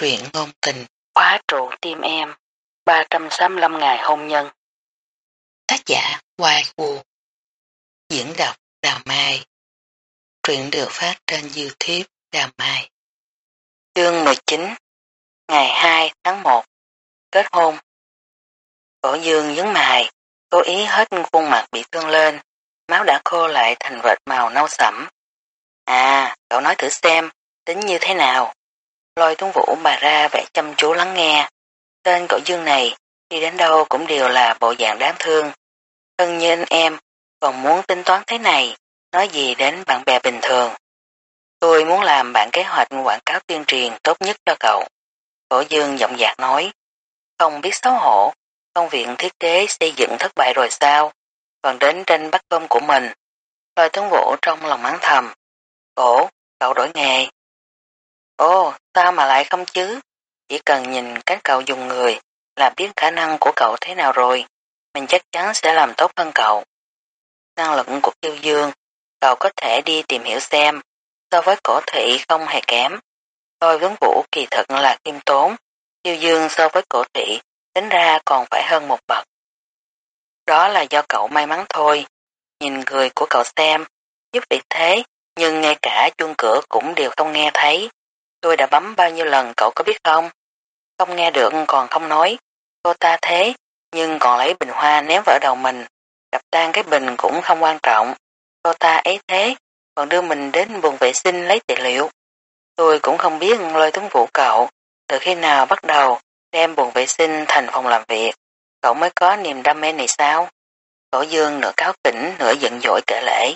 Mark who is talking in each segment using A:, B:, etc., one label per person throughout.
A: Truyện ngôn tình, khóa trụ tim em, 365 ngày hôn nhân. Tác giả Hoài Vũ Diễn đọc Đào Mai Truyện được phát trên Youtube Đào Mai Chương 19 Ngày 2 tháng 1 Kết hôn Cổ dương nhấn mày cố ý hết khuôn mặt bị thương lên, máu đã khô lại thành vệt màu nâu sẫm. À, cậu nói thử xem, tính như thế nào? Lôi tuấn vũ bà ra vẻ chăm chú lắng nghe. Tên cậu dương này, đi đến đâu cũng đều là bộ dạng đáng thương. Thân như anh em, còn muốn tính toán thế này, nói gì đến bạn bè bình thường. Tôi muốn làm bản kế hoạch quảng cáo tuyên truyền tốt nhất cho cậu. Cổ dương giọng dạc nói, không biết xấu hổ, công viện thiết kế xây dựng thất bại rồi sao, còn đến trên bắt cơm của mình. Lôi tuấn vũ trong lòng mắng thầm, cổ, cậu đổi nghề, Ồ, sao mà lại không chứ? Chỉ cần nhìn cách cậu dùng người là biết khả năng của cậu thế nào rồi. Mình chắc chắn sẽ làm tốt hơn cậu. Năng lực của Tiêu Dương, cậu có thể đi tìm hiểu xem. So với cổ thị không hề kém. Tôi vấn vũ kỳ thật là kim tốn. Tiêu Dương so với cổ thị tính ra còn phải hơn một bậc. Đó là do cậu may mắn thôi. Nhìn người của cậu xem, giúp việc thế, nhưng ngay cả chuông cửa cũng đều không nghe thấy. Tôi đã bấm bao nhiêu lần cậu có biết không? Không nghe được còn không nói. Cô ta thế, nhưng còn lấy bình hoa ném vào đầu mình. Đập tan cái bình cũng không quan trọng. Cô ta ấy thế, còn đưa mình đến buồng vệ sinh lấy tài liệu. Tôi cũng không biết lôi tuấn vụ cậu, từ khi nào bắt đầu đem buồng vệ sinh thành phòng làm việc. Cậu mới có niềm đam mê này sao? Cổ dương nửa cáo kỉnh nửa giận dỗi kể lễ.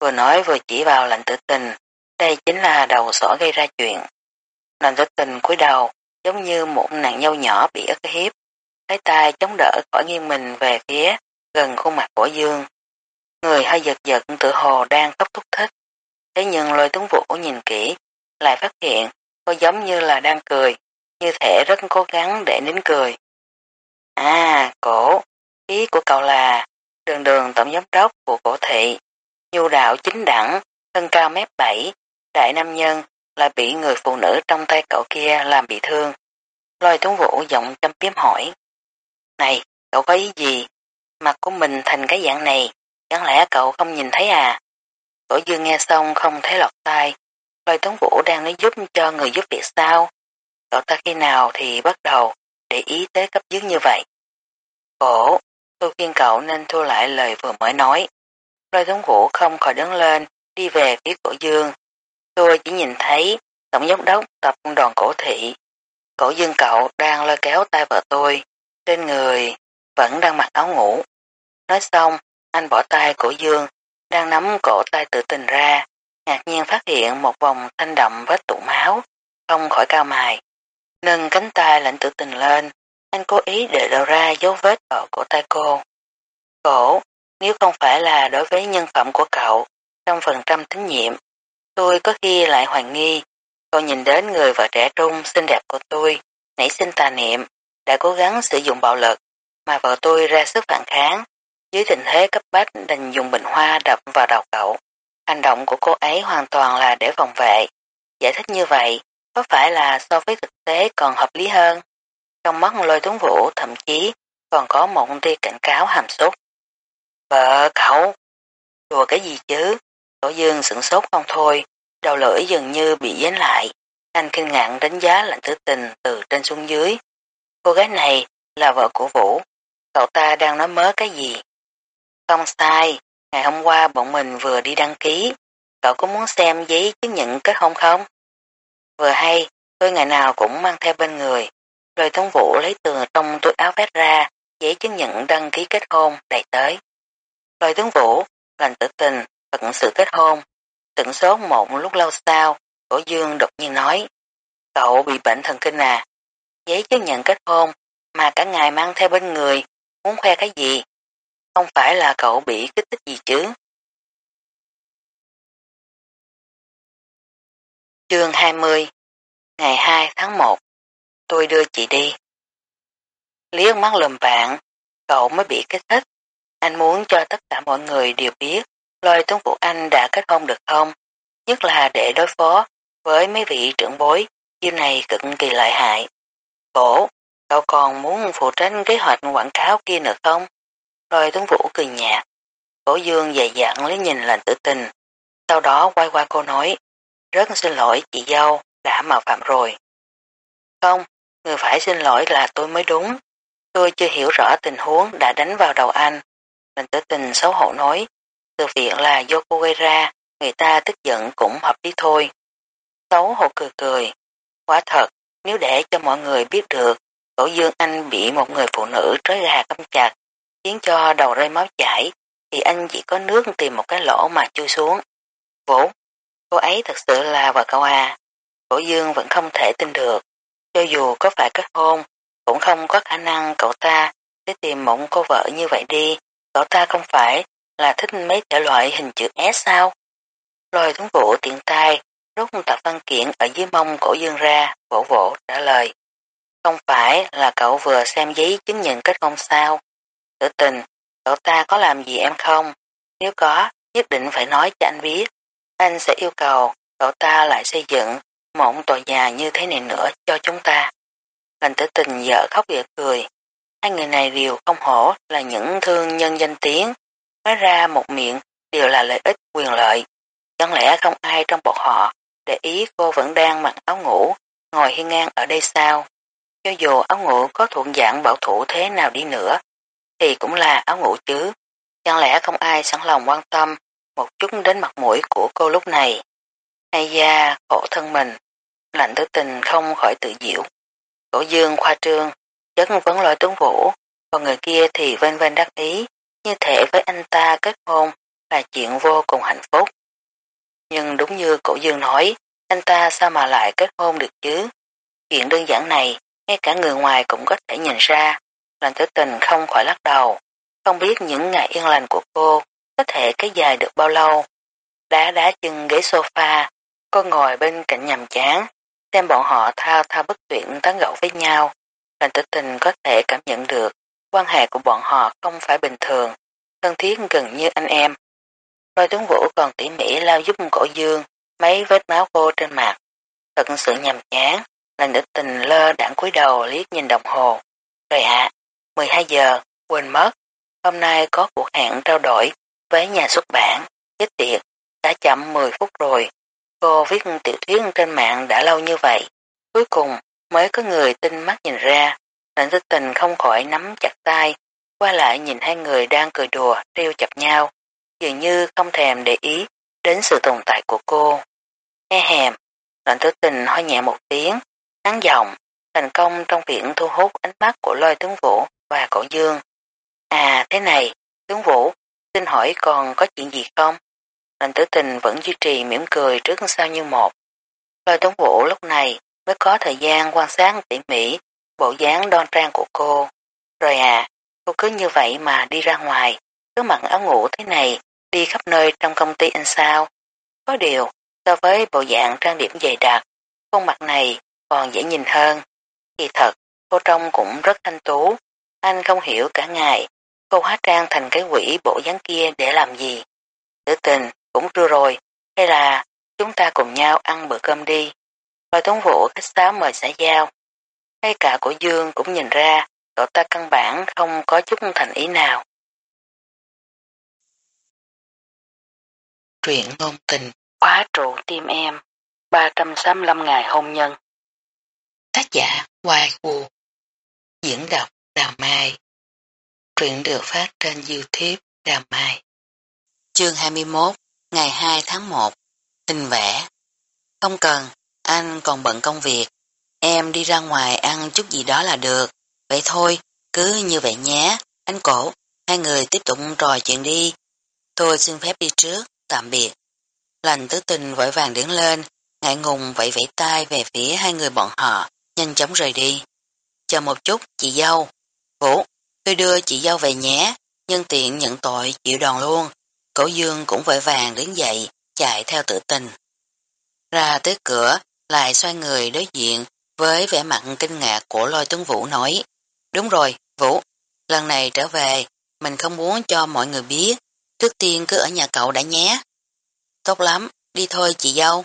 A: Vừa nói vừa chỉ vào lạnh tử tình, đây chính là đầu sỏ gây ra chuyện. Nàng tử tình cúi đầu, giống như một nàng nhau nhỏ bị ức hiếp. Lấy tay chống đỡ khỏi nghiêng mình về phía gần khuôn mặt của Dương. Người hơi giật giật tự hồ đang khóc thúc thích. Thế nhưng lôi tuấn vũ nhìn kỹ, lại phát hiện cô giống như là đang cười, như thể rất cố gắng để nín cười. À, cổ, ý của cậu là đường đường tổng giám đốc của cổ thị, nhu đạo chính đẳng, thân cao mét bảy, đại nam nhân là bị người phụ nữ trong tay cậu kia làm bị thương. Lôi tuấn vũ giọng chăm biếm hỏi. Này, cậu có ý gì? Mặt của mình thành cái dạng này, chẳng lẽ cậu không nhìn thấy à? Cổ dương nghe xong không thấy lọt tai. Lôi tuấn vũ đang nói giúp cho người giúp việc sao? Cậu ta khi nào thì bắt đầu để ý tới cấp dưới như vậy? Cổ, tôi khuyên cậu nên thu lại lời vừa mới nói. Lôi tuấn vũ không khỏi đứng lên, đi về phía cổ dương, Tôi chỉ nhìn thấy tổng giám đốc tập đoàn cổ thị. Cổ dương cậu đang lôi kéo tay vợ tôi, trên người vẫn đang mặc áo ngủ. Nói xong, anh bỏ tay cổ dương, đang nắm cổ tay tự tình ra, ngạc nhiên phát hiện một vòng thanh đậm vết tụ máu, không khỏi cao mài. Nâng cánh tay lạnh tự tình lên, anh cố ý để lộ ra dấu vết ở cổ tay cô. Cổ, nếu không phải là đối với nhân phẩm của cậu, trong phần trăm tín nhiệm, Tôi có khi lại hoài nghi, tôi nhìn đến người vợ trẻ trung xinh đẹp của tôi, nảy sinh tà niệm, đã cố gắng sử dụng bạo lực, mà vợ tôi ra sức phản kháng. Dưới tình thế cấp bách đành dùng bình hoa đập vào đầu cậu. Hành động của cô ấy hoàn toàn là để phòng vệ. Giải thích như vậy, có phải là so với thực tế còn hợp lý hơn? Trong mắt lôi tuấn vũ thậm chí còn có một tia cảnh cáo hàm xúc. Vợ cậu, đùa cái gì chứ? Tổ dương sửng sốt không thôi, đầu lưỡi dường như bị dán lại. Anh kinh ngạc đánh giá lạnh tử tình từ trên xuống dưới. Cô gái này là vợ của Vũ. Cậu ta đang nói mớ cái gì? Không sai, ngày hôm qua bọn mình vừa đi đăng ký. Cậu có muốn xem giấy chứng nhận kết hôn không? Vừa hay, tôi ngày nào cũng mang theo bên người. Rồi thống Vũ lấy từ trong túi áo vét ra giấy chứng nhận đăng ký kết hôn đầy tới. Rồi tướng Vũ, lành tử tình, phận sự kết hôn. Tận số một lúc lâu sau, cổ dương đột nhiên nói, cậu bị bệnh thần kinh à, giấy chứng nhận kết hôn, mà cả ngày mang theo bên người, muốn khoe cái gì? Không phải là cậu bị kích thích gì chứ? Chương 20 Ngày 2 tháng 1 Tôi đưa chị đi. Liếc mắt lùm bạn, cậu mới bị kích thích. Anh muốn cho tất cả mọi người đều biết lời tuấn phụ anh đã kết hôn được không? Nhất là để đối phó với mấy vị trưởng bối chiêu này cực kỳ lợi hại. Cổ, cậu còn muốn phụ trách kế hoạch quảng cáo kia nữa không? Rồi tướng vũ cười nhạt. Cổ dương dày dặn lấy nhìn lành tử tình. Sau đó quay qua cô nói, rất xin lỗi chị dâu, đã mạo phạm rồi. Không, người phải xin lỗi là tôi mới đúng. Tôi chưa hiểu rõ tình huống đã đánh vào đầu anh. Lành tử tình xấu hổ nói, sự việc là do cô gây ra, người ta tức giận cũng hợp lý thôi. Xấu hổ cười cười. Quá thật, nếu để cho mọi người biết được, cổ dương anh bị một người phụ nữ trói gà căm chặt, khiến cho đầu rơi máu chảy, thì anh chỉ có nước tìm một cái lỗ mà chui xuống. Vũ, cô ấy thật sự là vợ cậu à. Cổ dương vẫn không thể tin được. Cho dù có phải kết hôn, cũng không có khả năng cậu ta sẽ tìm một cô vợ như vậy đi. Cậu ta không phải là thích mấy thể loại hình chữ S sao? Lôi tuấn vũ tiện tay, rút tập văn kiện ở dưới mông cổ dương ra, vỗ vỗ trả lời. Không phải là cậu vừa xem giấy chứng nhận kết hôn sao? Tử tình, cậu ta có làm gì em không? Nếu có, nhất định phải nói cho anh biết. Anh sẽ yêu cầu cậu ta lại xây dựng một tòa nhà như thế này nữa cho chúng ta. Lành tử tình vợ khóc vợ cười. Hai người này đều không hổ là những thương nhân danh tiếng. Nói ra một miệng đều là lợi ích quyền lợi. Chẳng lẽ không ai trong bọn họ để ý cô vẫn đang mặc áo ngủ, ngồi hiên ngang ở đây sao? Cho dù áo ngủ có thuộc dạng bảo thủ thế nào đi nữa, thì cũng là áo ngủ chứ. Chẳng lẽ không ai sẵn lòng quan tâm một chút đến mặt mũi của cô lúc này? Hay da, khổ thân mình, lạnh tử tình không khỏi tự diệu. Cổ dương khoa trương, chất vấn lôi tướng vũ, còn người kia thì vên vên đắc ý, như thể với anh ta kết hôn là chuyện vô cùng hạnh phúc. Nhưng đúng như cổ dương nói, anh ta sao mà lại kết hôn được chứ? Chuyện đơn giản này, ngay cả người ngoài cũng có thể nhìn ra. Lành tử tình không khỏi lắc đầu. Không biết những ngày yên lành của cô có thể kéo dài được bao lâu. Đá đá chân ghế sofa, cô ngồi bên cạnh nhầm chán, xem bọn họ thao thao bất tuyển tán gẫu với nhau. Lành tử tình có thể cảm nhận được quan hệ của bọn họ không phải bình thường, thân thiết gần như anh em. Lôi tướng vũ còn tỉ mỉ lao giúp cổ dương mấy vết máu cô trên mặt. Thật sự nhầm chán, lần nữ tình lơ đảng cúi đầu liếc nhìn đồng hồ. Rồi ạ, à, 12 giờ, quên mất, hôm nay có cuộc hẹn trao đổi với nhà xuất bản, chết tiệt, đã chậm 10 phút rồi. Cô viết tiểu thuyết trên mạng đã lâu như vậy, cuối cùng mới có người tin mắt nhìn ra, lệnh thức tình không khỏi nắm chặt tay, qua lại nhìn hai người đang cười đùa, treo chọc nhau, dường như không thèm để ý đến sự tồn tại của cô. Nghe hèm, lệnh tử tình hơi nhẹ một tiếng, hắn giọng, thành công trong việc thu hút ánh mắt của lôi tướng vũ và cổ dương. À thế này, tướng vũ, xin hỏi còn có chuyện gì không? Lệnh tử tình vẫn duy trì mỉm cười trước sau như một. Lôi tướng vũ lúc này mới có thời gian quan sát tỉ mỉ bộ dáng đoan trang của cô. Rồi à, cô cứ như vậy mà đi ra ngoài, cứ mặc áo ngủ thế này, đi khắp nơi trong công ty anh sao. Có điều, so với bộ dạng trang điểm dày đặc, khuôn mặt này còn dễ nhìn hơn. Kỳ thật, cô trông cũng rất thanh tú, anh không hiểu cả ngày, cô hóa trang thành cái quỷ bộ dáng kia để làm gì. Tử tình, cũng trưa rồi, hay là chúng ta cùng nhau ăn bữa cơm đi. Rồi tuấn vũ khách sáo mời xã giao. Ngay cả của Dương cũng nhìn ra, cậu ta căn bản không có chút thành ý nào. Truyện ngôn tình. Khóa trụ tim em 365 ngày hôn nhân. Tác giả Hoài Vũ Diễn đọc Đào Mai. Truyện được phát trên Youtube Đào Mai. Chương 21 Ngày 2 tháng 1 Tình vẽ. Không cần, anh còn bận công việc Em đi ra ngoài ăn chút gì đó là được Vậy thôi, cứ như vậy nhé Anh cổ, hai người tiếp tục trò chuyện đi Tôi xin phép đi trước, tạm biệt Lành tứ tình vội vàng đứng lên, ngại ngùng vẫy vẫy tay về phía hai người bọn họ, nhanh chóng rời đi. Chờ một chút, chị dâu. Vũ, tôi đưa chị dâu về nhé, nhân tiện nhận tội chịu đòn luôn. Cổ dương cũng vội vàng đứng dậy, chạy theo tự tình. Ra tới cửa, lại xoay người đối diện với vẻ mặt kinh ngạc của lôi tướng Vũ nói. Đúng rồi, Vũ, lần này trở về, mình không muốn cho mọi người biết, trước tiên cứ ở nhà cậu đã nhé. Tốt lắm, đi thôi chị dâu.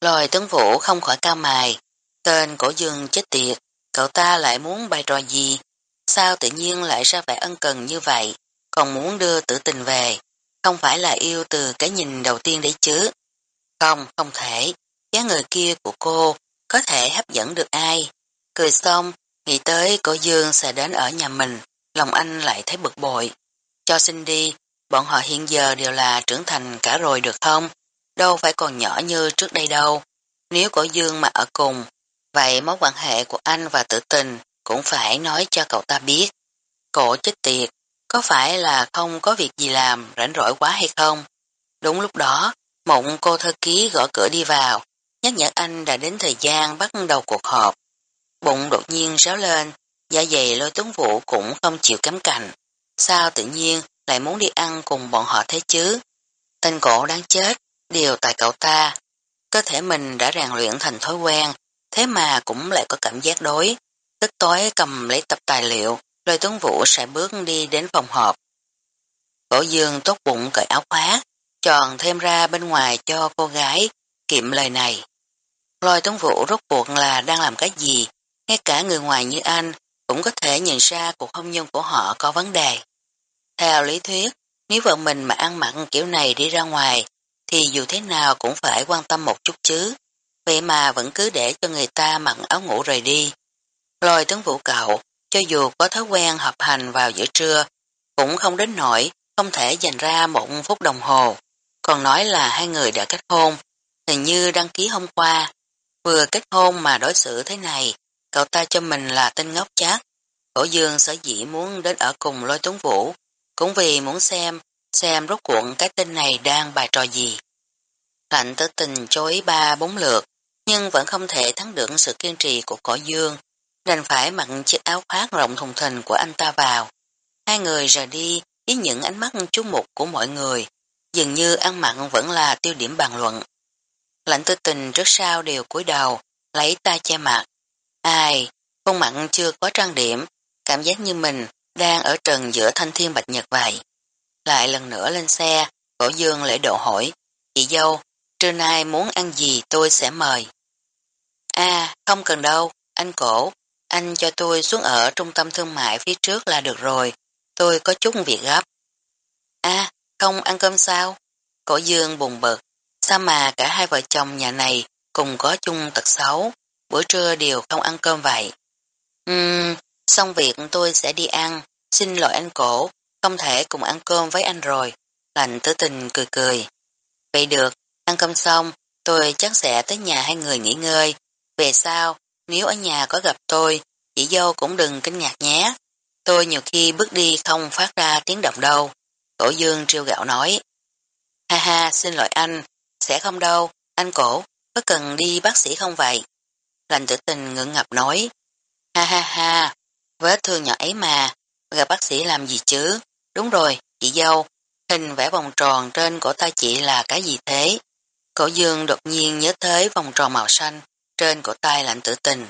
A: Lôi tướng vũ không khỏi cao mài, tên cổ dương chết tiệt, cậu ta lại muốn bài trò gì? Sao tự nhiên lại ra vẻ ân cần như vậy, còn muốn đưa tử tình về, không phải là yêu từ cái nhìn đầu tiên đấy chứ. Không, không thể, giá người kia của cô có thể hấp dẫn được ai. Cười xong, nghĩ tới cổ dương sẽ đến ở nhà mình, lòng anh lại thấy bực bội. Cho xin đi, bọn họ hiện giờ đều là trưởng thành cả rồi được không? Đâu phải còn nhỏ như trước đây đâu. Nếu cổ dương mà ở cùng, vậy mối quan hệ của anh và tử tình cũng phải nói cho cậu ta biết. Cổ chết tiệt, có phải là không có việc gì làm, rảnh rỗi quá hay không? Đúng lúc đó, mộng cô thơ ký gõ cửa đi vào, nhắc nhở anh đã đến thời gian bắt đầu cuộc họp. Bụng đột nhiên ráo lên, da dày lôi tuấn vũ cũng không chịu kém cạnh. Sao tự nhiên lại muốn đi ăn cùng bọn họ thế chứ? Tên cổ đáng chết, đều tại cậu ta. Cơ thể mình đã rèn luyện thành thói quen, thế mà cũng lại có cảm giác đối. Tức tối cầm lấy tập tài liệu, lôi tuấn vũ sẽ bước đi đến phòng họp. Cổ dương tốt bụng cởi áo khoác, tròn thêm ra bên ngoài cho cô gái, kiệm lời này. Lôi tuấn vũ rốt cuộc là đang làm cái gì, ngay cả người ngoài như anh cũng có thể nhìn ra cuộc hôn nhân của họ có vấn đề. Theo lý thuyết, nếu vợ mình mà ăn mặn kiểu này đi ra ngoài, thì dù thế nào cũng phải quan tâm một chút chứ. Vậy mà vẫn cứ để cho người ta mặn áo ngủ rời đi. Lôi tướng vũ cậu, cho dù có thói quen hợp hành vào giữa trưa, cũng không đến nổi, không thể dành ra một phút đồng hồ. Còn nói là hai người đã kết hôn, hình như đăng ký hôm qua. Vừa kết hôn mà đối xử thế này, cậu ta cho mình là tên ngốc chát. Cổ dương sở dĩ muốn đến ở cùng lôi tuấn vũ, cũng vì muốn xem, xem rốt cuộn cái tên này đang bài trò gì. Lạnh tử tình chối ba bốn lượt, nhưng vẫn không thể thắng được sự kiên trì của cổ dương, đành phải mặc chiếc áo khoác rộng thùng thình của anh ta vào. Hai người rời đi với những ánh mắt chú mục của mọi người, dường như ăn mặn vẫn là tiêu điểm bàn luận. Lạnh tư tình trước sau đều cúi đầu, lấy tay che mặt. Ai, khuôn mặn chưa có trang điểm, cảm giác như mình đang ở trần giữa thanh thiên bạch nhật vậy. Lại lần nữa lên xe, cổ dương lễ độ hỏi, chị dâu, trưa nay muốn ăn gì tôi sẽ mời. À, không cần đâu, anh cổ, anh cho tôi xuống ở trung tâm thương mại phía trước là được rồi, tôi có chút việc gấp. À, không ăn cơm sao? Cổ dương bùng bực, sao mà cả hai vợ chồng nhà này cùng có chung tật xấu, bữa trưa đều không ăn cơm vậy. Ừm, xong việc tôi sẽ đi ăn, xin lỗi anh cổ, không thể cùng ăn cơm với anh rồi. Lạnh tử tình cười cười. Vậy được, ăn cơm xong, tôi chắc sẽ tới nhà hai người nghỉ ngơi. Về sau, nếu ở nhà có gặp tôi, chị dâu cũng đừng kinh ngạc nhé. Tôi nhiều khi bước đi không phát ra tiếng động đâu. Cổ dương triêu gạo nói. Ha ha, xin lỗi anh, sẽ không đâu, anh cổ, có cần đi bác sĩ không vậy? Lành tử tình ngưỡng ngập nói. Ha ha ha, vết thương nhỏ ấy mà, gặp bác sĩ làm gì chứ? Đúng rồi, chị dâu, hình vẽ vòng tròn trên cổ tay chị là cái gì thế? Cổ dương đột nhiên nhớ tới vòng tròn màu xanh trên cổ tay lạnh tử tình.